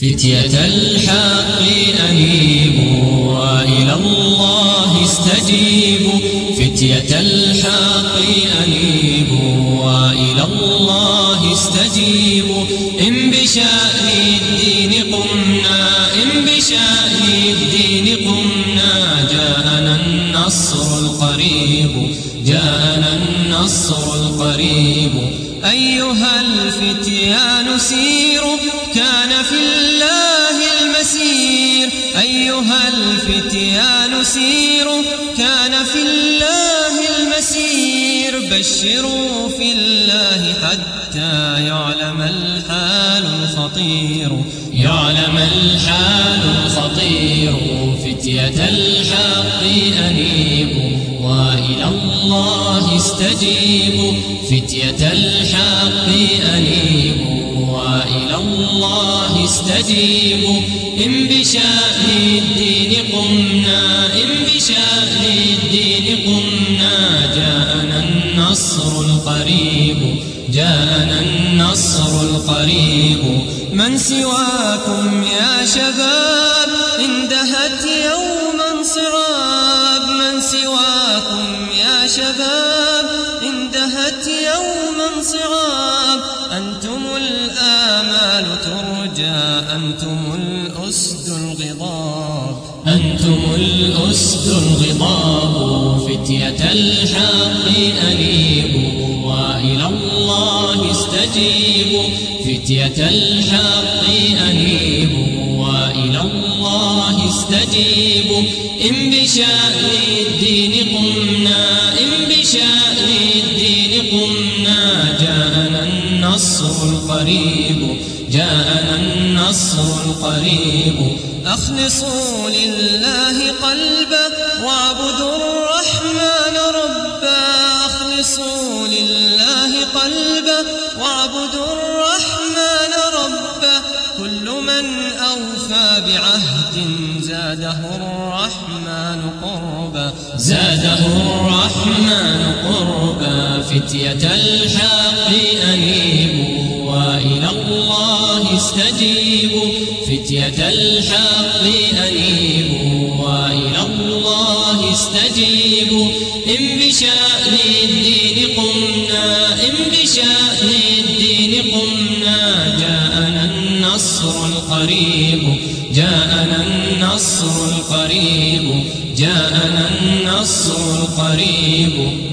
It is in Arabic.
فتية الحق أنيبوا وإلى الله استجيبوا. فتية الحق أنيبوا وإلى الله استجيبوا. إن بشأن الدين قمنا إن بشأن الدين قمنا. جاءنا النصر القريب جاءنا النصر القريب. أيها الفتيان سيروا. كان في الله المسير. أيها الفتيان سيروا. كان في الله المسير. بشروا في الله حتى يعلم الحال الخطير. يعلم الحال الخطير. فتية الحق الله استجيبوا فتية الحق أنيبوا وإلى الله استجيبوا إن بشأن الدين قمنا إن بشأن الدين قمنا. جاءنا النصر القريب جاءنا النصر القريب. من سواكم يا شباب اندهت يوما صراب من سواكم يا شباب صراب أنتم الآمال ترجى أنتم الأسد الغضاب. أنتم الأسد الغضاب فتية الحق أنيبوا وإلى الله استجيبوا فتية الحق أنيبوا وإلى الله استجيبوا إن بشأن الدين قمنا القريب جاءنا النصر القريب. أخلصوا لله قلبا واعبدوا الرحمن ربا أخلصوا لله قلبا واعبدوا الرحمن ربا كل من أوفى بعهد زاده الرحمن قربا. زاده الرحمن قربا. فتية الحق الحق أنيبوا وإلى الله استجيبوا إن بشأن الدين قمنا إن بشأن الدين قمنا. جاءنا النصر القريب جاءنا النصر القريب جاءنا النصر القريب.